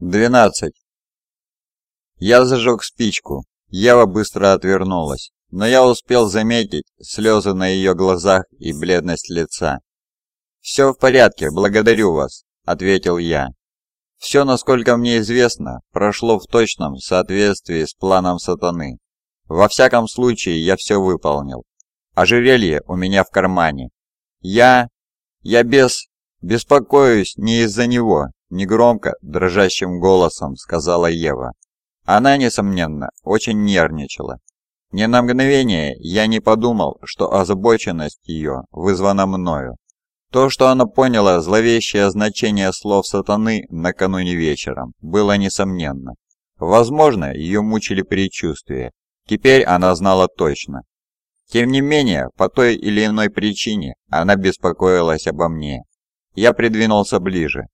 12. Я зажег спичку. Ява быстро отвернулась, но я успел заметить слезы на ее глазах и бледность лица. «Все в порядке, благодарю вас», — ответил я. Все, насколько мне известно, прошло в точном соответствии с планом сатаны. Во всяком случае, я все выполнил. Ожерелье у меня в кармане. Я... я без... беспокоюсь не из-за него, Негромко, дрожащим голосом сказала Ева. Она, несомненно, очень нервничала. Ни на мгновение я не подумал, что озабоченность ее вызвана мною. То, что она поняла зловещее значение слов сатаны накануне вечером, было несомненно. Возможно, ее мучили предчувствия. Теперь она знала точно. Тем не менее, по той или иной причине она беспокоилась обо мне. Я придвинулся ближе,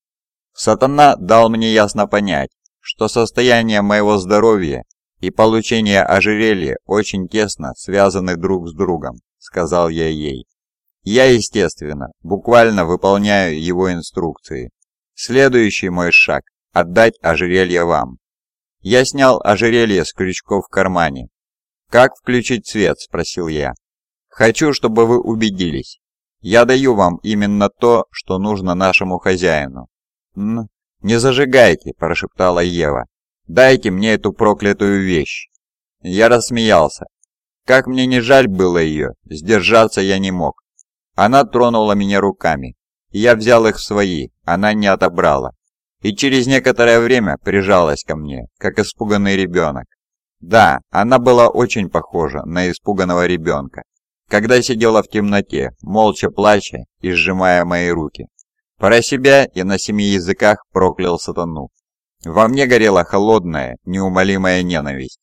Сатана дал мне ясно понять, что состояние моего здоровья и получение ожерелья очень тесно связаны друг с другом, сказал я ей. Я, естественно, буквально выполняю его инструкции. Следующий мой шаг – отдать ожерелье вам. Я снял ожерелье с крючков в кармане. «Как включить свет?» – спросил я. «Хочу, чтобы вы убедились. Я даю вам именно то, что нужно нашему хозяину. «Н «Не зажигайте!» – прошептала Ева. «Дайте мне эту проклятую вещь!» Я рассмеялся. Как мне не жаль было ее, сдержаться я не мог. Она тронула меня руками. Я взял их в свои, она не отобрала. И через некоторое время прижалась ко мне, как испуганный ребенок. Да, она была очень похожа на испуганного ребенка, когда сидела в темноте, молча плача и сжимая мои руки. Про себя я на семи языках проклял сатану. Во мне горела холодная, неумолимая ненависть.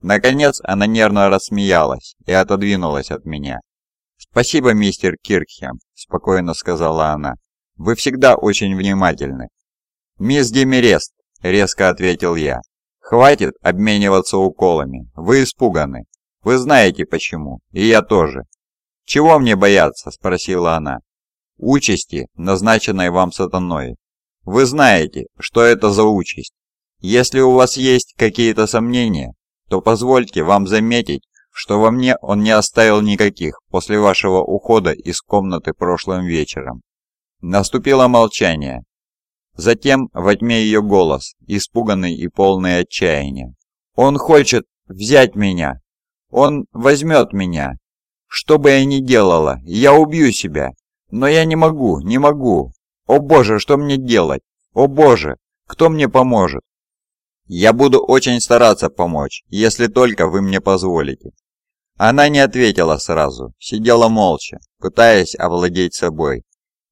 Наконец она нервно рассмеялась и отодвинулась от меня. «Спасибо, мистер Киркхем», — спокойно сказала она. «Вы всегда очень внимательны». «Мисс Демерест», — резко ответил я. «Хватит обмениваться уколами. Вы испуганы. Вы знаете почему. И я тоже». «Чего мне бояться?» — спросила она участи, назначенной вам сатаной. Вы знаете, что это за участь. Если у вас есть какие-то сомнения, то позвольте вам заметить, что во мне он не оставил никаких после вашего ухода из комнаты прошлым вечером. Наступило молчание. Затем во тьме ее голос, испуганный и полный отчаяния. «Он хочет взять меня! Он возьмет меня! Что бы я ни делала, я убью себя! Но я не могу, не могу. О боже, что мне делать? О боже, кто мне поможет? Я буду очень стараться помочь, если только вы мне позволите. Она не ответила сразу, сидела молча, пытаясь овладеть собой.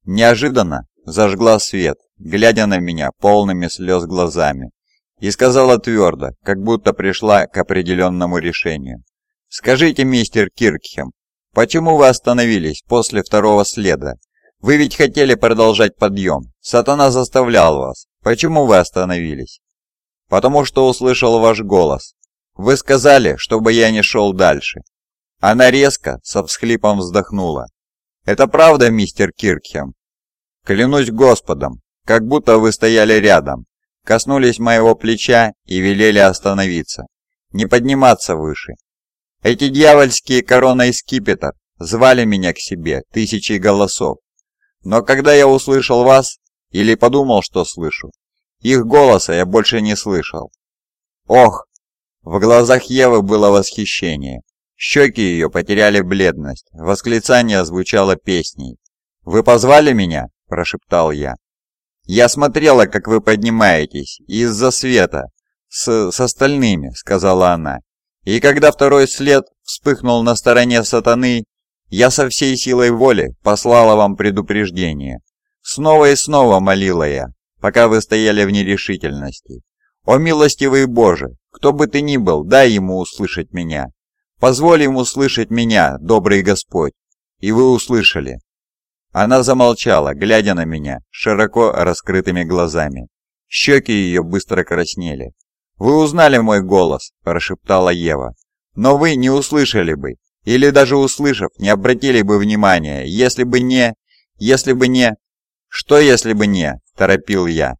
Неожиданно зажгла свет, глядя на меня полными слез глазами, и сказала твердо, как будто пришла к определенному решению. «Скажите, мистер Киркхем, Почему вы остановились после второго следа? Вы ведь хотели продолжать подъем. Сатана заставлял вас. Почему вы остановились? Потому что услышал ваш голос. Вы сказали, чтобы я не шел дальше. Она резко, со всхлипом вздохнула. Это правда, мистер Киркхем? Клянусь Господом, как будто вы стояли рядом, коснулись моего плеча и велели остановиться. Не подниматься выше, эти дьявольские корона и скипетр звали меня к себе тысячи голосов. Но когда я услышал вас, или подумал, что слышу, их голоса я больше не слышал. Ох! В глазах Евы было восхищение. Щеки ее потеряли бледность, восклицание звучало песней. «Вы позвали меня?» – прошептал я. «Я смотрела, как вы поднимаетесь, из-за света, с, с остальными», – сказала она. И когда второй след вспыхнул на стороне сатаны, я со всей силой воли послала вам предупреждение. Снова и снова молила я, пока вы стояли в нерешительности. О милостивый Боже, кто бы ты ни был, дай ему услышать меня. Позволь ему услышать меня, добрый Господь. И вы услышали. Она замолчала, глядя на меня, широко раскрытыми глазами. Щеки ее быстро краснели. «Вы узнали мой голос», – прошептала Ева. «Но вы не услышали бы, или даже услышав, не обратили бы внимания, если бы не... если бы не...» «Что если бы не?» – торопил я.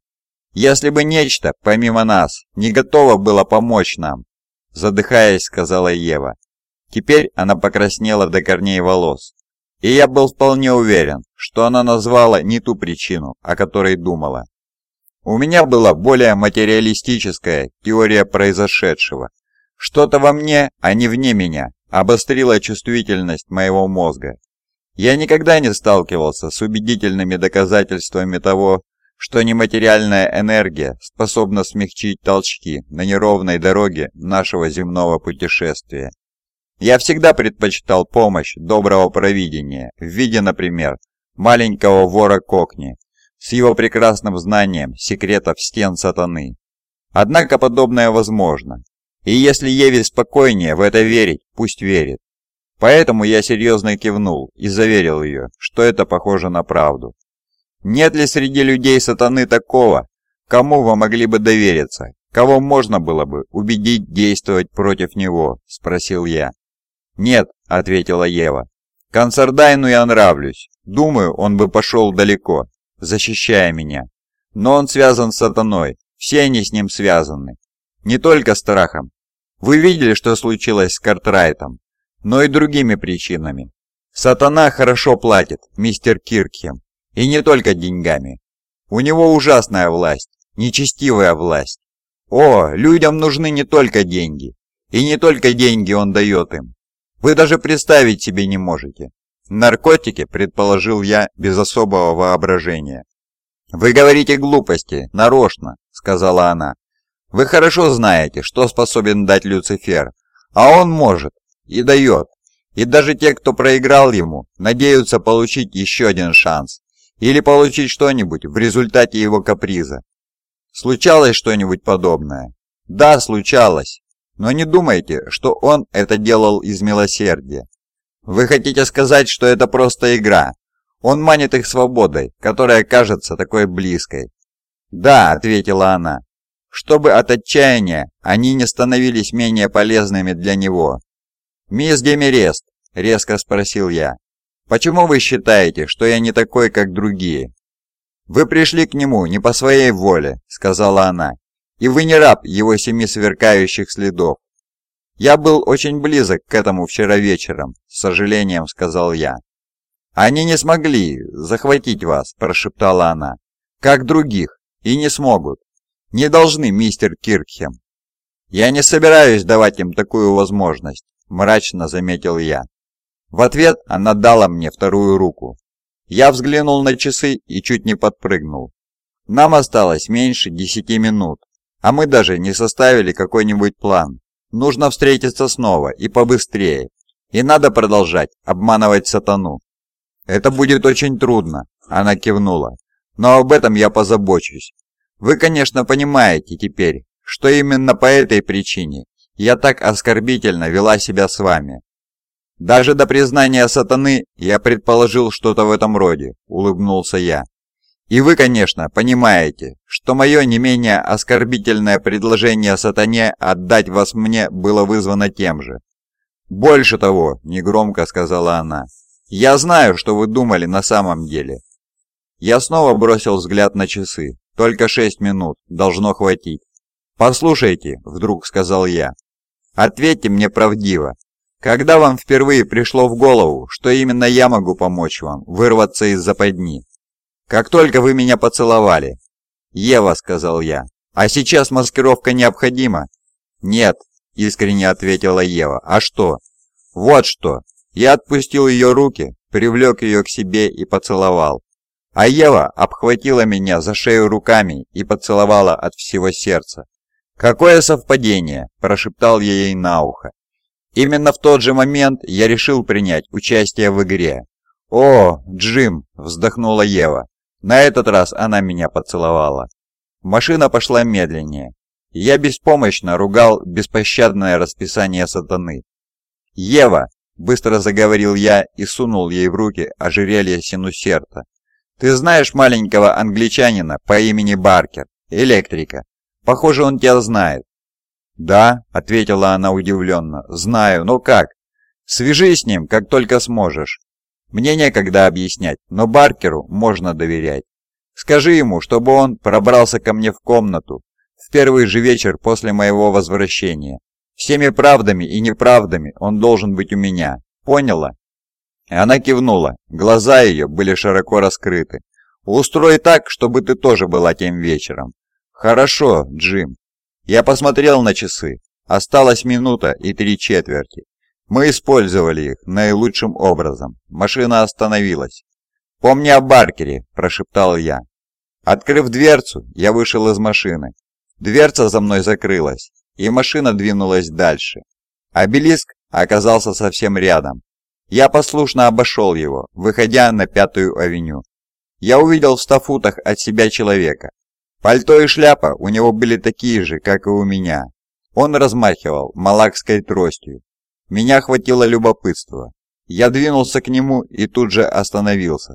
«Если бы нечто, помимо нас, не готово было помочь нам», – задыхаясь, сказала Ева. Теперь она покраснела до корней волос. И я был вполне уверен, что она назвала не ту причину, о которой думала. У меня была более материалистическая теория произошедшего. Что-то во мне, а не вне меня, обострило чувствительность моего мозга. Я никогда не сталкивался с убедительными доказательствами того, что нематериальная энергия способна смягчить толчки на неровной дороге нашего земного путешествия. Я всегда предпочитал помощь доброго провидения в виде, например, маленького вора Кокни, с его прекрасным знанием секретов стен сатаны. Однако подобное возможно. И если Еве спокойнее в это верить, пусть верит. Поэтому я серьезно кивнул и заверил ее, что это похоже на правду. Нет ли среди людей сатаны такого, кому вы могли бы довериться, кого можно было бы убедить действовать против него?» – спросил я. «Нет», – ответила Ева. «Консардайну я нравлюсь. Думаю, он бы пошел далеко, защищая меня. Но он связан с сатаной, все они с ним связаны. Не только страхом. Вы видели, что случилось с Картрайтом, но и другими причинами. Сатана хорошо платит, мистер Киркхем, и не только деньгами. У него ужасная власть, нечестивая власть. О, людям нужны не только деньги. И не только деньги он дает им. Вы даже представить себе не можете. «Наркотики», — предположил я без особого воображения. «Вы говорите глупости, нарочно», — сказала она. «Вы хорошо знаете, что способен дать Люцифер, а он может и дает. И даже те, кто проиграл ему, надеются получить еще один шанс или получить что-нибудь в результате его каприза. Случалось что-нибудь подобное? Да, случалось. Но не думайте, что он это делал из милосердия. Вы хотите сказать, что это просто игра? Он манит их свободой, которая кажется такой близкой. Да, ответила она. Чтобы от отчаяния они не становились менее полезными для него. Мисс Демерест, резко спросил я. Почему вы считаете, что я не такой, как другие? Вы пришли к нему не по своей воле, сказала она. И вы не раб его семи сверкающих следов. «Я был очень близок к этому вчера вечером», — с сожалением сказал я. «Они не смогли захватить вас», — прошептала она, — «как других, и не смогут. Не должны, мистер Киркхем». «Я не собираюсь давать им такую возможность», — мрачно заметил я. В ответ она дала мне вторую руку. Я взглянул на часы и чуть не подпрыгнул. Нам осталось меньше десяти минут, а мы даже не составили какой-нибудь план. Нужно встретиться снова и побыстрее. И надо продолжать обманывать сатану. Это будет очень трудно, она кивнула. Но об этом я позабочусь. Вы, конечно, понимаете теперь, что именно по этой причине я так оскорбительно вела себя с вами. Даже до признания сатаны я предположил что-то в этом роде, улыбнулся я. И вы, конечно, понимаете, что мое не менее оскорбительное предложение сатане отдать вас мне было вызвано тем же. «Больше того», — негромко сказала она, — «я знаю, что вы думали на самом деле». Я снова бросил взгляд на часы. Только шесть минут, должно хватить. «Послушайте», — вдруг сказал я, — «ответьте мне правдиво. Когда вам впервые пришло в голову, что именно я могу помочь вам вырваться из западни?» Как только вы меня поцеловали. Ева, сказал я. А сейчас маскировка необходима? Нет, искренне ответила Ева. А что? Вот что. Я отпустил ее руки, привлек ее к себе и поцеловал. А Ева обхватила меня за шею руками и поцеловала от всего сердца. «Какое совпадение!» – прошептал я ей на ухо. Именно в тот же момент я решил принять участие в игре. «О, Джим!» – вздохнула Ева. На этот раз она меня поцеловала. Машина пошла медленнее. Я беспомощно ругал беспощадное расписание сатаны. «Ева!» – быстро заговорил я и сунул ей в руки ожерелье синусерта. «Ты знаешь маленького англичанина по имени Баркер, электрика? Похоже, он тебя знает». «Да», — ответила она удивленно, — «знаю, но как? Свяжись с ним, как только сможешь. Мне некогда объяснять, но Баркеру можно доверять. Скажи ему, чтобы он пробрался ко мне в комнату в первый же вечер после моего возвращения. Всеми правдами и неправдами он должен быть у меня. Поняла?» Она кивнула. Глаза ее были широко раскрыты. «Устрой так, чтобы ты тоже была тем вечером». «Хорошо, Джим». Я посмотрел на часы. Осталась минута и три четверти. Мы использовали их наилучшим образом. Машина остановилась. «Помни о Баркере», – прошептал я. Открыв дверцу, я вышел из машины. Дверца за мной закрылась, и машина двинулась дальше. Обелиск оказался совсем рядом. Я послушно обошел его, выходя на Пятую авеню. Я увидел в ста футах от себя человека. Пальто и шляпа у него были такие же, как и у меня. Он размахивал малакской тростью, меня хватило любопытства. Я двинулся к нему и тут же остановился.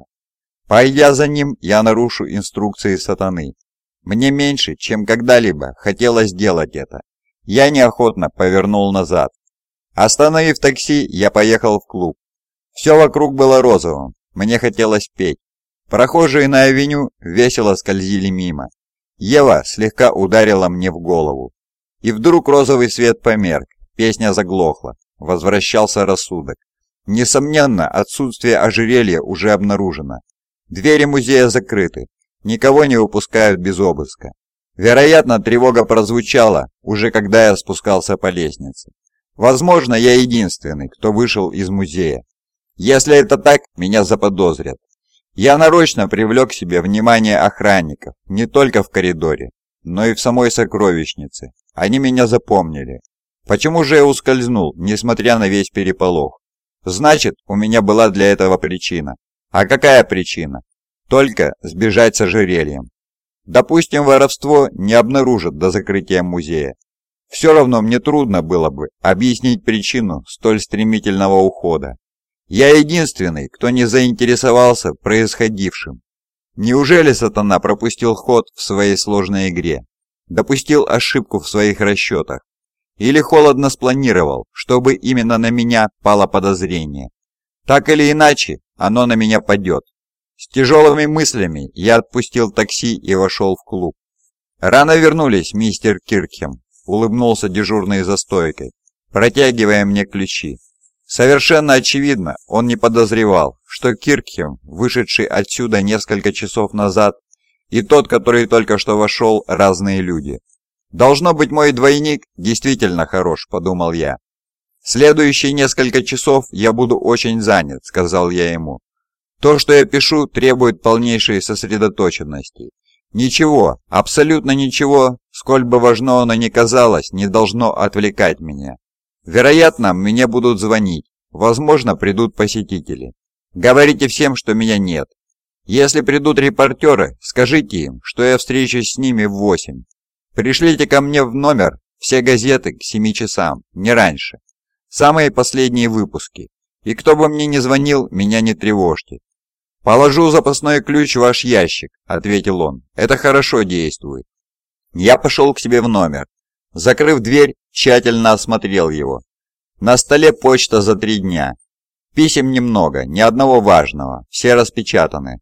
Пойдя за ним, я нарушу инструкции сатаны. Мне меньше, чем когда-либо хотелось сделать это. Я неохотно повернул назад. Остановив такси, я поехал в клуб. Все вокруг было розовым, мне хотелось петь. Прохожие на авеню весело скользили мимо. Ева слегка ударила мне в голову. И вдруг розовый свет померк, Песня заглохла. Возвращался рассудок. Несомненно, отсутствие ожерелья уже обнаружено. Двери музея закрыты. Никого не выпускают без обыска. Вероятно, тревога прозвучала, уже когда я спускался по лестнице. Возможно, я единственный, кто вышел из музея. Если это так, меня заподозрят. Я нарочно привлек к себе внимание охранников, не только в коридоре, но и в самой сокровищнице. Они меня запомнили, Почему же я ускользнул, несмотря на весь переполох? Значит, у меня была для этого причина. А какая причина? Только сбежать с ожерельем. Допустим, воровство не обнаружат до закрытия музея. Все равно мне трудно было бы объяснить причину столь стремительного ухода. Я единственный, кто не заинтересовался происходившим. Неужели сатана пропустил ход в своей сложной игре? Допустил ошибку в своих расчетах? Или холодно спланировал, чтобы именно на меня пало подозрение. Так или иначе, оно на меня падет. С тяжелыми мыслями я отпустил такси и вошел в клуб. «Рано вернулись, мистер Киркхем», — улыбнулся дежурный за стойкой, протягивая мне ключи. Совершенно очевидно, он не подозревал, что Киркхем, вышедший отсюда несколько часов назад, и тот, который только что вошел, разные люди. «Должно быть, мой двойник действительно хорош», — подумал я. «Следующие несколько часов я буду очень занят», — сказал я ему. «То, что я пишу, требует полнейшей сосредоточенности. Ничего, абсолютно ничего, сколь бы важно оно ни казалось, не должно отвлекать меня. Вероятно, мне будут звонить, возможно, придут посетители. Говорите всем, что меня нет. Если придут репортеры, скажите им, что я встречусь с ними в восемь. Пришлите ко мне в номер все газеты к 7 часам, не раньше. Самые последние выпуски. И кто бы мне ни звонил, меня не тревожьте. «Положу запасной ключ в ваш ящик», — ответил он. «Это хорошо действует». Я пошел к себе в номер. Закрыв дверь, тщательно осмотрел его. На столе почта за три дня. Писем немного, ни одного важного, все распечатаны.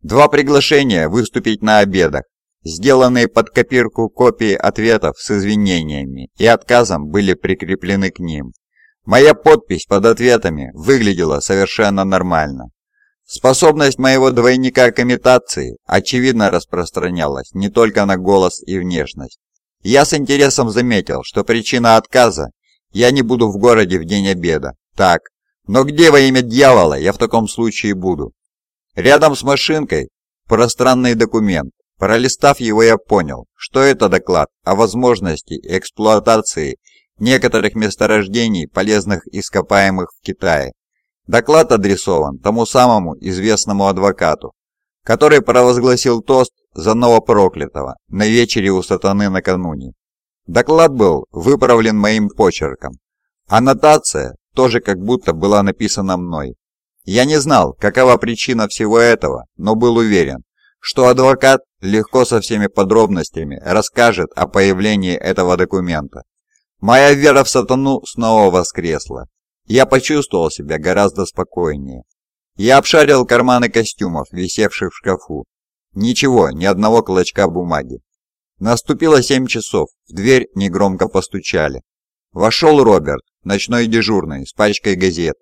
Два приглашения выступить на обедах, Сделанные под копирку копии ответов с извинениями и отказом были прикреплены к ним. Моя подпись под ответами выглядела совершенно нормально. Способность моего двойника к имитации очевидно распространялась не только на голос и внешность. Я с интересом заметил, что причина отказа «я не буду в городе в день обеда». Так, но где во имя дьявола я в таком случае буду? Рядом с машинкой пространный документ, Пролистав его, я понял, что это доклад о возможности эксплуатации некоторых месторождений полезных ископаемых в Китае. Доклад адресован тому самому известному адвокату, который провозгласил тост за новопроклятого на вечере у сатаны накануне. Доклад был выправлен моим почерком. Аннотация тоже как будто была написана мной. Я не знал, какова причина всего этого, но был уверен, что адвокат легко со всеми подробностями расскажет о появлении этого документа. Моя вера в сатану снова воскресла. Я почувствовал себя гораздо спокойнее. Я обшарил карманы костюмов, висевших в шкафу. Ничего, ни одного клочка бумаги. Наступило семь часов, в дверь негромко постучали. Вошел Роберт, ночной дежурный, с пачкой газет.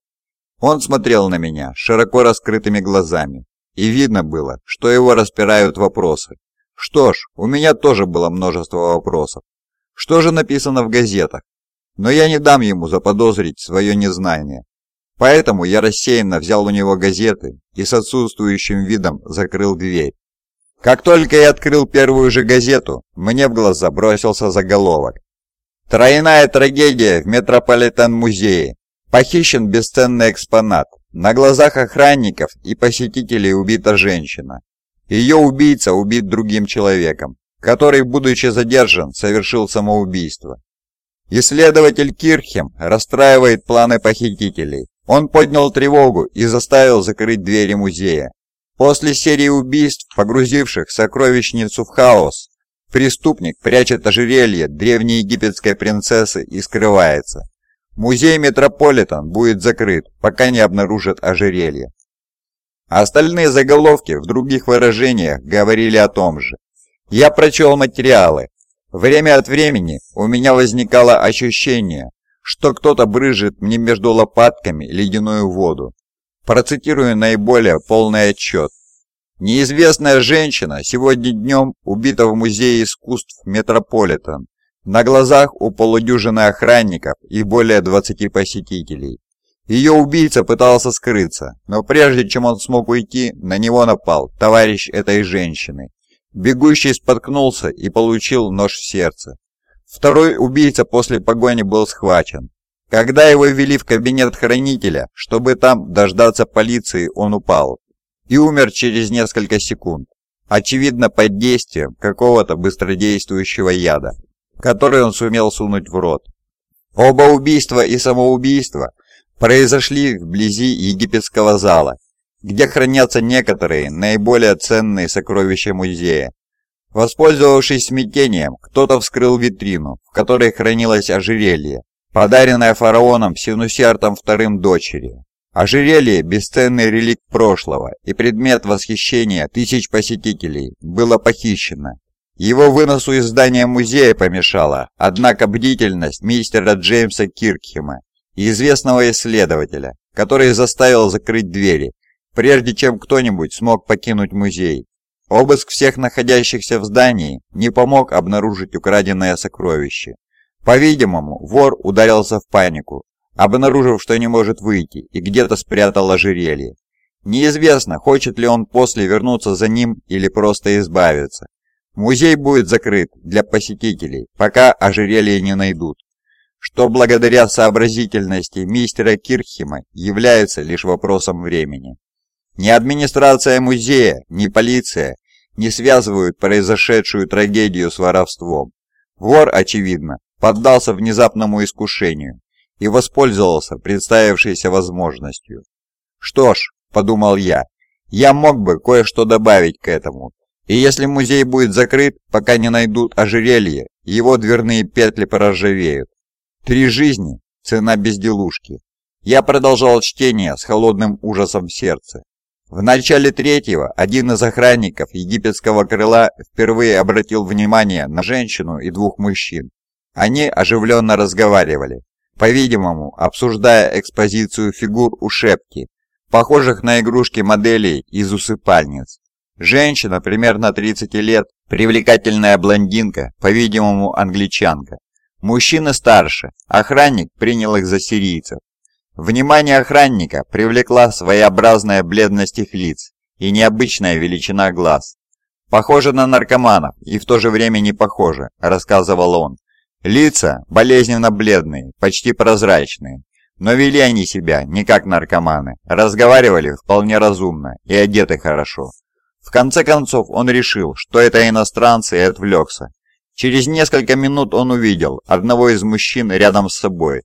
Он смотрел на меня широко раскрытыми глазами, и видно было, что его распирают вопросы. Что ж, у меня тоже было множество вопросов. Что же написано в газетах? Но я не дам ему заподозрить свое незнание. Поэтому я рассеянно взял у него газеты и с отсутствующим видом закрыл дверь. Как только я открыл первую же газету, мне в глаза бросился заголовок. «Тройная трагедия в Метрополитен-музее. Похищен бесценный экспонат. На глазах охранников и посетителей убита женщина. Ее убийца убит другим человеком, который, будучи задержан, совершил самоубийство. Исследователь Кирхем расстраивает планы похитителей. Он поднял тревогу и заставил закрыть двери музея. После серии убийств, погрузивших сокровищницу в хаос, преступник прячет ожерелье древнеегипетской принцессы и скрывается. Музей Метрополитен будет закрыт, пока не обнаружат ожерелье. Остальные заголовки в других выражениях говорили о том же. Я прочел материалы. Время от времени у меня возникало ощущение, что кто-то брызжет мне между лопатками ледяную воду. Процитирую наиболее полный отчет. Неизвестная женщина сегодня днем убита в Музее искусств Метрополитен. На глазах у полудюжины охранников и более 20 посетителей. Ее убийца пытался скрыться, но прежде чем он смог уйти, на него напал товарищ этой женщины. Бегущий споткнулся и получил нож в сердце. Второй убийца после погони был схвачен. Когда его ввели в кабинет хранителя, чтобы там дождаться полиции, он упал и умер через несколько секунд, очевидно под действием какого-то быстродействующего яда который он сумел сунуть в рот. Оба убийства и самоубийства произошли вблизи египетского зала, где хранятся некоторые наиболее ценные сокровища музея. Воспользовавшись смятением, кто-то вскрыл витрину, в которой хранилось ожерелье, подаренное фараоном Синусертом II дочери. Ожерелье – бесценный реликт прошлого, и предмет восхищения тысяч посетителей было похищено его выносу из здания музея помешала, однако бдительность мистера Джеймса Киркхема, известного исследователя, который заставил закрыть двери, прежде чем кто-нибудь смог покинуть музей. Обыск всех находящихся в здании не помог обнаружить украденное сокровище. По-видимому, вор ударился в панику, обнаружив, что не может выйти, и где-то спрятал ожерелье. Неизвестно, хочет ли он после вернуться за ним или просто избавиться. Музей будет закрыт для посетителей, пока ожерелье не найдут, что благодаря сообразительности мистера Кирхема является лишь вопросом времени. Ни администрация музея, ни полиция не связывают произошедшую трагедию с воровством. Вор, очевидно, поддался внезапному искушению и воспользовался представившейся возможностью. «Что ж», — подумал я, — «я мог бы кое-что добавить к этому, и если музей будет закрыт, пока не найдут ожерелье, его дверные петли порозжавеют. Три жизни – цена безделушки. Я продолжал чтение с холодным ужасом в сердце. В начале третьего один из охранников египетского крыла впервые обратил внимание на женщину и двух мужчин. Они оживленно разговаривали, по-видимому, обсуждая экспозицию фигур у шепки, похожих на игрушки моделей из усыпальниц. Женщина, примерно 30 лет, привлекательная блондинка, по-видимому, англичанка. Мужчина старше, охранник принял их за сирийцев. Внимание охранника привлекла своеобразная бледность их лиц и необычная величина глаз. «Похоже на наркоманов и в то же время не похоже», – рассказывал он. «Лица болезненно бледные, почти прозрачные, но вели они себя не как наркоманы, разговаривали вполне разумно и одеты хорошо. В конце концов он решил, что это иностранцы и отвлекся. Через несколько минут он увидел одного из мужчин рядом с собой.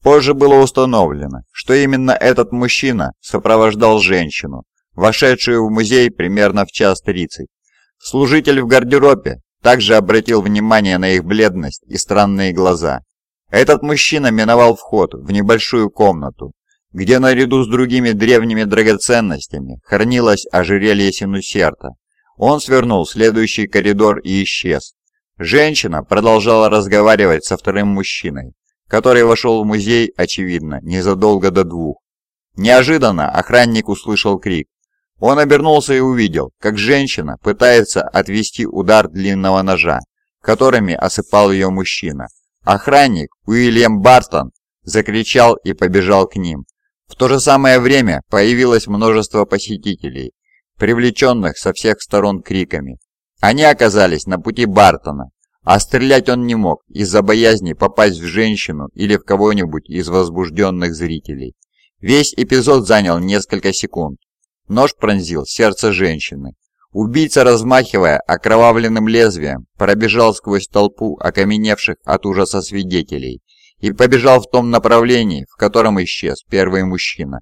Позже было установлено, что именно этот мужчина сопровождал женщину, вошедшую в музей примерно в час тридцать. Служитель в гардеробе также обратил внимание на их бледность и странные глаза. Этот мужчина миновал вход в небольшую комнату, где наряду с другими древними драгоценностями хранилось ожерелье Синусерта. Он свернул следующий коридор и исчез. Женщина продолжала разговаривать со вторым мужчиной, который вошел в музей, очевидно, незадолго до двух. Неожиданно охранник услышал крик. Он обернулся и увидел, как женщина пытается отвести удар длинного ножа, которыми осыпал ее мужчина. Охранник Уильям Бартон закричал и побежал к ним. В то же самое время появилось множество посетителей, привлеченных со всех сторон криками. Они оказались на пути Бартона, а стрелять он не мог из-за боязни попасть в женщину или в кого-нибудь из возбужденных зрителей. Весь эпизод занял несколько секунд. Нож пронзил сердце женщины. Убийца, размахивая окровавленным лезвием, пробежал сквозь толпу окаменевших от ужаса свидетелей – и побежал в том направлении, в котором исчез первый мужчина.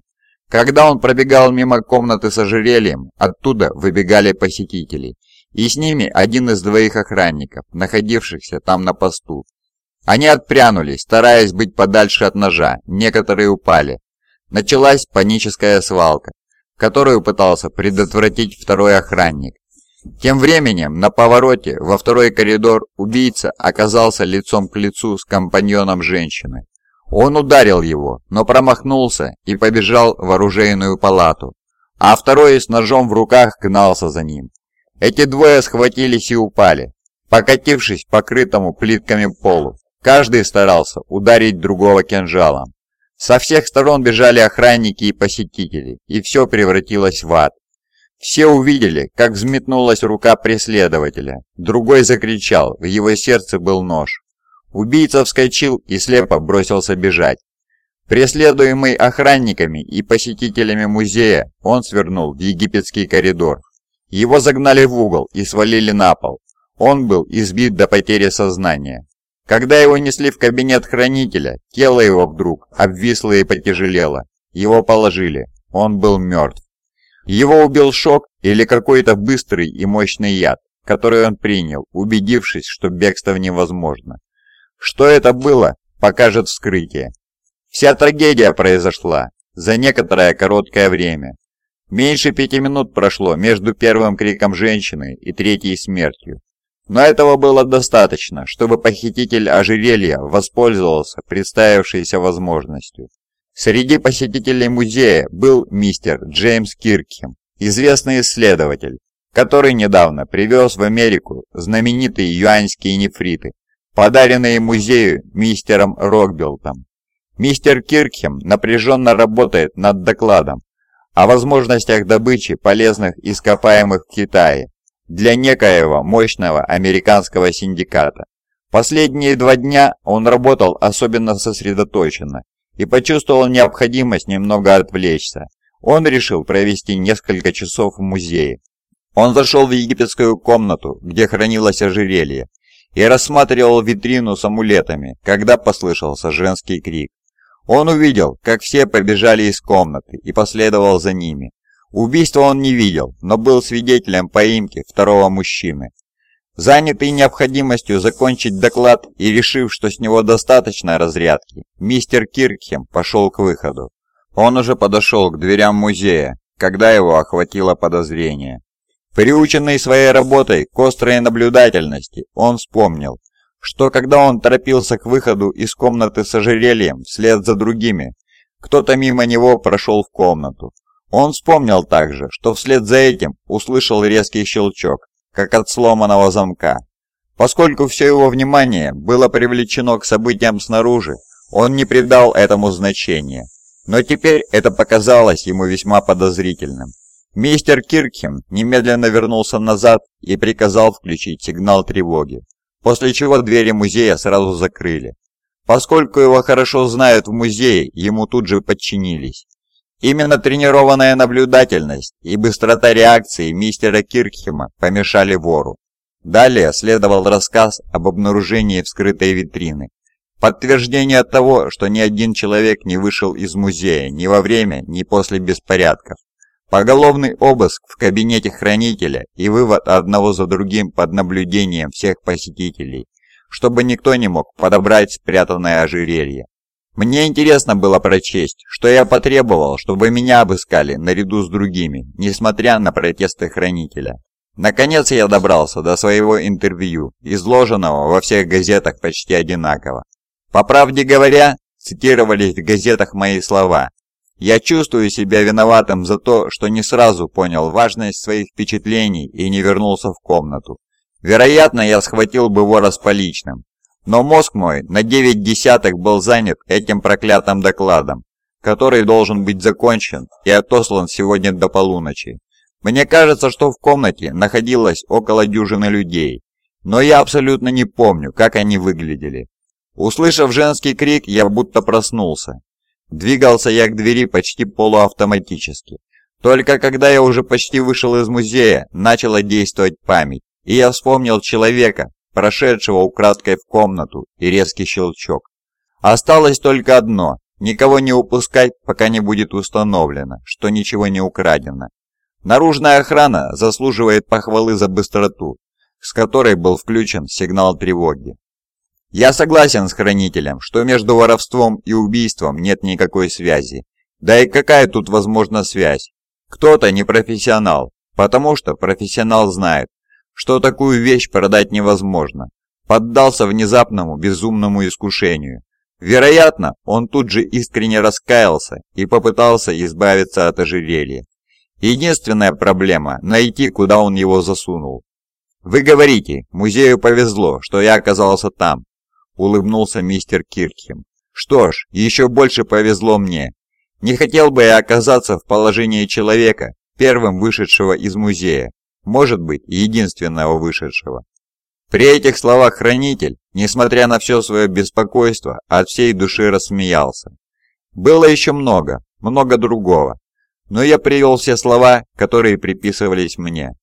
Когда он пробегал мимо комнаты с ожерельем, оттуда выбегали посетители, и с ними один из двоих охранников, находившихся там на посту. Они отпрянули, стараясь быть подальше от ножа, некоторые упали. Началась паническая свалка, которую пытался предотвратить второй охранник. Тем временем на повороте во второй коридор убийца оказался лицом к лицу с компаньоном женщины. Он ударил его, но промахнулся и побежал в оружейную палату, а второй с ножом в руках гнался за ним. Эти двое схватились и упали, покатившись покрытому плитками полу. Каждый старался ударить другого кинжалом. Со всех сторон бежали охранники и посетители, и все превратилось в ад. Все увидели, как взметнулась рука преследователя. Другой закричал, в его сердце был нож. Убийца вскочил и слепо бросился бежать. Преследуемый охранниками и посетителями музея, он свернул в египетский коридор. Его загнали в угол и свалили на пол. Он был избит до потери сознания. Когда его несли в кабинет хранителя, тело его вдруг обвисло и потяжелело. Его положили. Он был мертв. Его убил шок или какой-то быстрый и мощный яд, который он принял, убедившись, что бегство невозможно. Что это было, покажет вскрытие. Вся трагедия произошла за некоторое короткое время. Меньше пяти минут прошло между первым криком женщины и третьей смертью. Но этого было достаточно, чтобы похититель ожерелья воспользовался представившейся возможностью. Среди посетителей музея был мистер Джеймс Киркхем, известный исследователь, который недавно привез в Америку знаменитые юаньские нефриты, подаренные музею мистером Рокбилтом. Мистер Киркхем напряженно работает над докладом о возможностях добычи полезных ископаемых в Китае для некоего мощного американского синдиката. Последние два дня он работал особенно сосредоточенно и почувствовал необходимость немного отвлечься. Он решил провести несколько часов в музее. Он зашел в египетскую комнату, где хранилось ожерелье, и рассматривал витрину с амулетами, когда послышался женский крик. Он увидел, как все побежали из комнаты и последовал за ними. Убийство он не видел, но был свидетелем поимки второго мужчины. Занятый необходимостью закончить доклад и решив, что с него достаточно разрядки, мистер Киркхем пошел к выходу. Он уже подошел к дверям музея, когда его охватило подозрение. Приученный своей работой к острой наблюдательности, он вспомнил, что когда он торопился к выходу из комнаты с ожерельем вслед за другими, кто-то мимо него прошел в комнату. Он вспомнил также, что вслед за этим услышал резкий щелчок, как от сломанного замка. Поскольку все его внимание было привлечено к событиям снаружи, он не придал этому значения. Но теперь это показалось ему весьма подозрительным. Мистер Киркхем немедленно вернулся назад и приказал включить сигнал тревоги, после чего двери музея сразу закрыли. Поскольку его хорошо знают в музее, ему тут же подчинились. Именно тренированная наблюдательность и быстрота реакции мистера Киркхема помешали вору. Далее следовал рассказ об обнаружении вскрытой витрины. Подтверждение того, что ни один человек не вышел из музея ни во время, ни после беспорядков. Поголовный обыск в кабинете хранителя и вывод одного за другим под наблюдением всех посетителей, чтобы никто не мог подобрать спрятанное ожерелье. Мне интересно было прочесть, что я потребовал, чтобы меня обыскали наряду с другими, несмотря на протесты хранителя. Наконец я добрался до своего интервью, изложенного во всех газетах почти одинаково. По правде говоря, цитировались в газетах мои слова. Я чувствую себя виноватым за то, что не сразу понял важность своих впечатлений и не вернулся в комнату. Вероятно, я схватил бы его распаличным, но мозг мой на 9 десятых был занят этим проклятым докладом, который должен быть закончен и отослан сегодня до полуночи. Мне кажется, что в комнате находилось около дюжины людей, но я абсолютно не помню, как они выглядели. Услышав женский крик, я будто проснулся. Двигался я к двери почти полуавтоматически. Только когда я уже почти вышел из музея, начала действовать память, и я вспомнил человека, прошедшего украдкой в комнату, и резкий щелчок. Осталось только одно – никого не упускать, пока не будет установлено, что ничего не украдено. Наружная охрана заслуживает похвалы за быстроту, с которой был включен сигнал тревоги. Я согласен с хранителем, что между воровством и убийством нет никакой связи. Да и какая тут возможна связь? Кто-то не профессионал, потому что профессионал знает, что такую вещь продать невозможно, поддался внезапному безумному искушению. Вероятно, он тут же искренне раскаялся и попытался избавиться от ожерелья. Единственная проблема – найти, куда он его засунул. «Вы говорите, музею повезло, что я оказался там», – улыбнулся мистер Киркхем. «Что ж, еще больше повезло мне. Не хотел бы я оказаться в положении человека, первым вышедшего из музея, может быть, единственного вышедшего. При этих словах хранитель, несмотря на все свое беспокойство, от всей души рассмеялся. Было еще много, много другого, но я привел все слова, которые приписывались мне.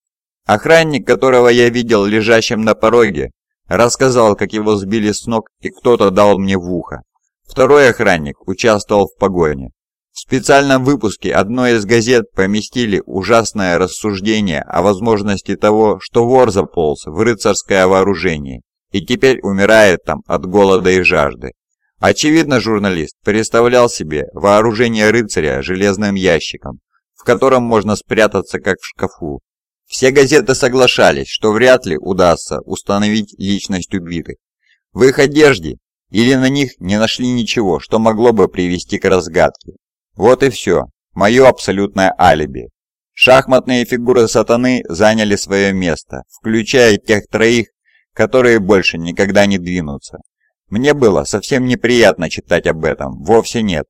Охранник, которого я видел лежащим на пороге, рассказал, как его сбили с ног и кто-то дал мне в ухо. Второй охранник участвовал в погоне. В специальном выпуске одной из газет поместили ужасное рассуждение о возможности того, что вор заполз в рыцарское вооружение и теперь умирает там от голода и жажды. Очевидно, журналист представлял себе вооружение рыцаря железным ящиком, в котором можно спрятаться как в шкафу. Все газеты соглашались, что вряд ли удастся установить личность убитых. В их одежде или на них не нашли ничего, что могло бы привести к разгадке. Вот и все. Мое абсолютное алиби. Шахматные фигуры сатаны заняли свое место, включая тех троих, которые больше никогда не двинутся. Мне было совсем неприятно читать об этом, вовсе нет.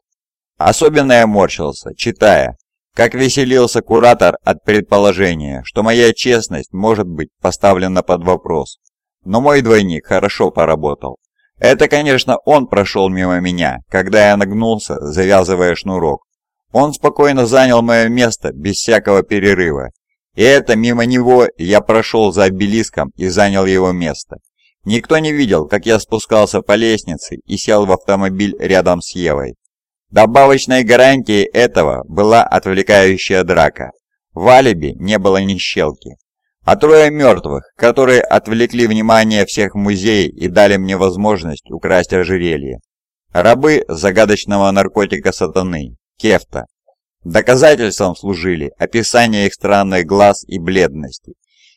Особенно я морщился, читая, как веселился куратор от предположения, что моя честность может быть поставлена под вопрос. Но мой двойник хорошо поработал. Это, конечно, он прошел мимо меня, когда я нагнулся, завязывая шнурок. Он спокойно занял мое место без всякого перерыва. И это мимо него я прошел за обелиском и занял его место. Никто не видел, как я спускался по лестнице и сел в автомобиль рядом с Евой. Добавочной гарантией этого была отвлекающая драка. В алиби не было ни щелки а трое мертвых, которые отвлекли внимание всех музеев и дали мне возможность украсть ожерелье. Рабы загадочного наркотика сатаны, кефта. Доказательством служили описание их странных глаз и бледности.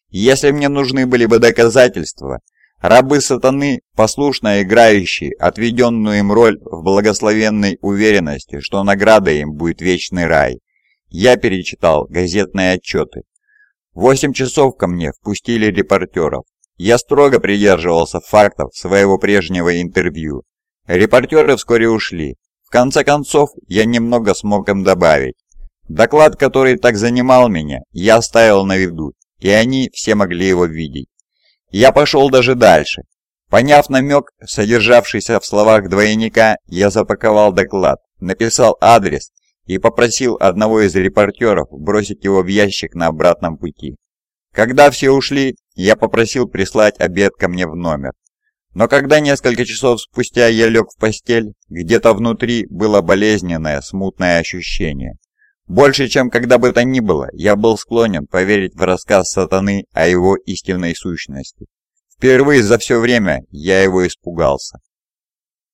Если мне нужны были бы доказательства, рабы сатаны, послушно играющие отведенную им роль в благословенной уверенности, что наградой им будет вечный рай. Я перечитал газетные отчеты, восемь часов ко мне впустили репортеров. Я строго придерживался фактов своего прежнего интервью. Репортеры вскоре ушли. В конце концов, я немного смог им добавить. Доклад, который так занимал меня, я оставил на виду, и они все могли его видеть. Я пошел даже дальше. Поняв намек, содержавшийся в словах двойника, я запаковал доклад, написал адрес и попросил одного из репортеров бросить его в ящик на обратном пути. Когда все ушли, я попросил прислать обед ко мне в номер. Но когда несколько часов спустя я лег в постель, где-то внутри было болезненное, смутное ощущение. Больше, чем когда бы то ни было, я был склонен поверить в рассказ сатаны о его истинной сущности. Впервые за все время я его испугался.